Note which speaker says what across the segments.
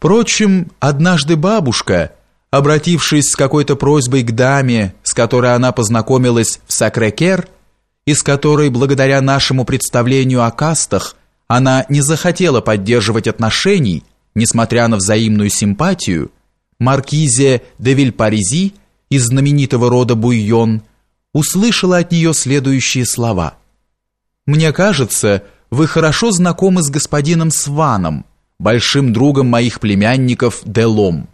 Speaker 1: Впрочем, однажды бабушка, обратившись с какой-то просьбой к даме, с которой она познакомилась в Сакрекер, и с которой, благодаря нашему представлению о кастах, она не захотела поддерживать отношений, несмотря на взаимную симпатию, маркизе де Вильпаризи из знаменитого рода Буйон услышала от нее следующие слова. «Мне кажется, вы хорошо знакомы с господином Сваном, большим другом моих племянников Делом».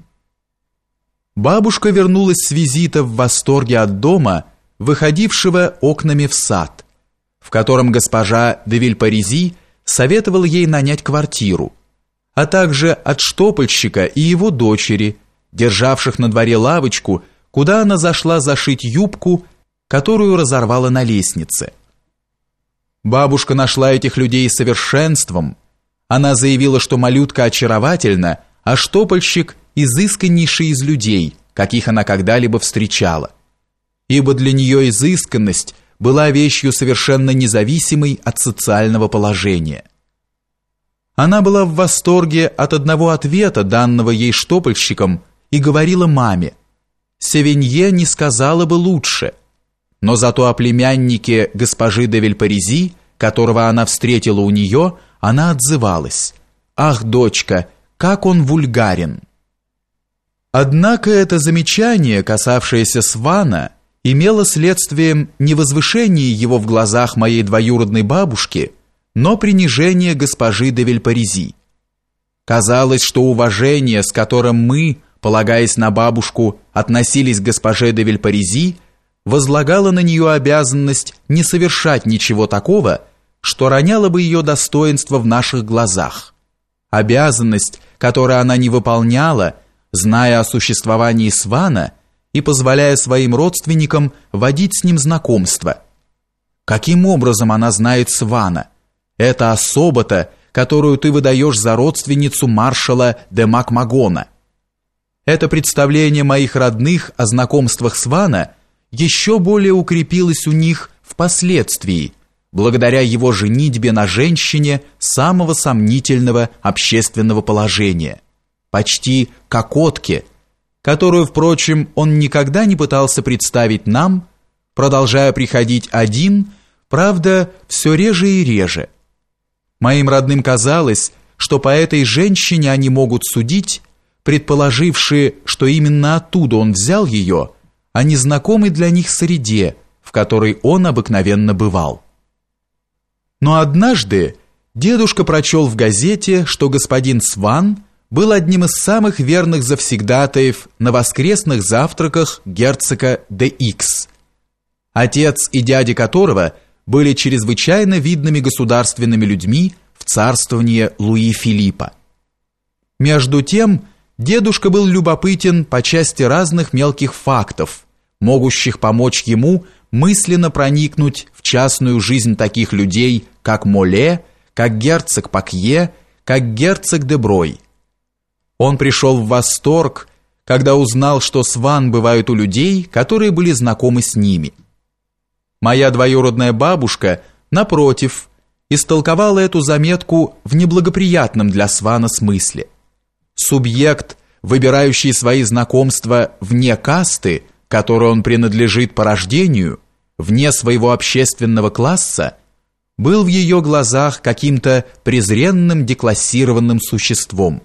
Speaker 1: Бабушка вернулась с визита в восторге от дома, выходившего окнами в сад, в котором госпожа де Вильпаризи советовала ей нанять квартиру, а также от штопольщика и его дочери, державших на дворе лавочку, куда она зашла зашить юбку, которую разорвала на лестнице. Бабушка нашла этих людей совершенством. Она заявила, что малютка очаровательна, а штопольщик изысканнейший из людей, каких она когда-либо встречала. Ибо для нее изысканность была вещью совершенно независимой от социального положения. Она была в восторге от одного ответа, данного ей штопольщиком, и говорила маме, «Севинье не сказала бы лучше», но зато о племяннике госпожи де Вильпаризи, которого она встретила у нее, она отзывалась. «Ах, дочка, как он вульгарен!» Однако это замечание, касавшееся Свана, имело следствием не возвышение его в глазах моей двоюродной бабушки, но принижение госпожи де Вильпаризи. Казалось, что уважение, с которым мы, полагаясь на бабушку, относились к госпоже де Вильпаризи, возлагала на нее обязанность не совершать ничего такого, что роняло бы ее достоинство в наших глазах. Обязанность, которую она не выполняла, зная о существовании Свана и позволяя своим родственникам водить с ним знакомство. Каким образом она знает Свана? Это особа-то, которую ты выдаешь за родственницу маршала де Макмагона. Это представление моих родных о знакомствах Свана – еще более укрепилась у них впоследствии, благодаря его женитьбе на женщине самого сомнительного общественного положения, почти кокотке, которую, впрочем, он никогда не пытался представить нам, продолжая приходить один, правда, все реже и реже. Моим родным казалось, что по этой женщине они могут судить, предположившие, что именно оттуда он взял ее – о незнакомой для них среде, в которой он обыкновенно бывал. Но однажды дедушка прочел в газете, что господин Сван был одним из самых верных завсегдатаев на воскресных завтраках герцога де Икс, отец и дядя которого были чрезвычайно видными государственными людьми в царствовании Луи Филиппа. Между тем, дедушка был любопытен по части разных мелких фактов, могущих помочь ему мысленно проникнуть в частную жизнь таких людей, как Моле, как герцог Пакье, как герцог Деброй. Он пришел в восторг, когда узнал, что сван бывают у людей, которые были знакомы с ними. Моя двоюродная бабушка, напротив, истолковала эту заметку в неблагоприятном для свана смысле. Субъект, выбирающий свои знакомства вне касты – которой он принадлежит по рождению, вне своего общественного класса, был в ее глазах каким-то презренным деклассированным существом.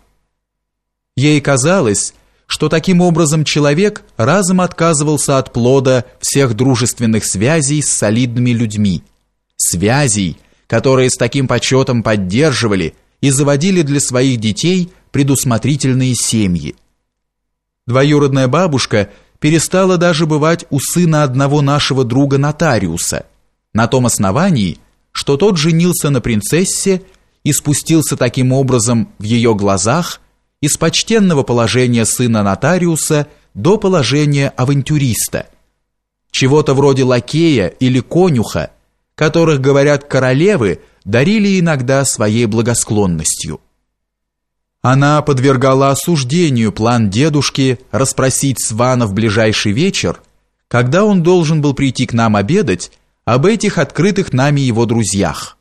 Speaker 1: Ей казалось, что таким образом человек разом отказывался от плода всех дружественных связей с солидными людьми, связей, которые с таким почетом поддерживали и заводили для своих детей предусмотрительные семьи. Двоюродная бабушка перестала даже бывать у сына одного нашего друга нотариуса, на том основании, что тот женился на принцессе и спустился таким образом в ее глазах из почтенного положения сына нотариуса до положения авантюриста, чего-то вроде лакея или конюха, которых, говорят, королевы дарили иногда своей благосклонностью. Она подвергала осуждению план дедушки расспросить Свана в ближайший вечер, когда он должен был прийти к нам обедать об этих открытых нами его друзьях –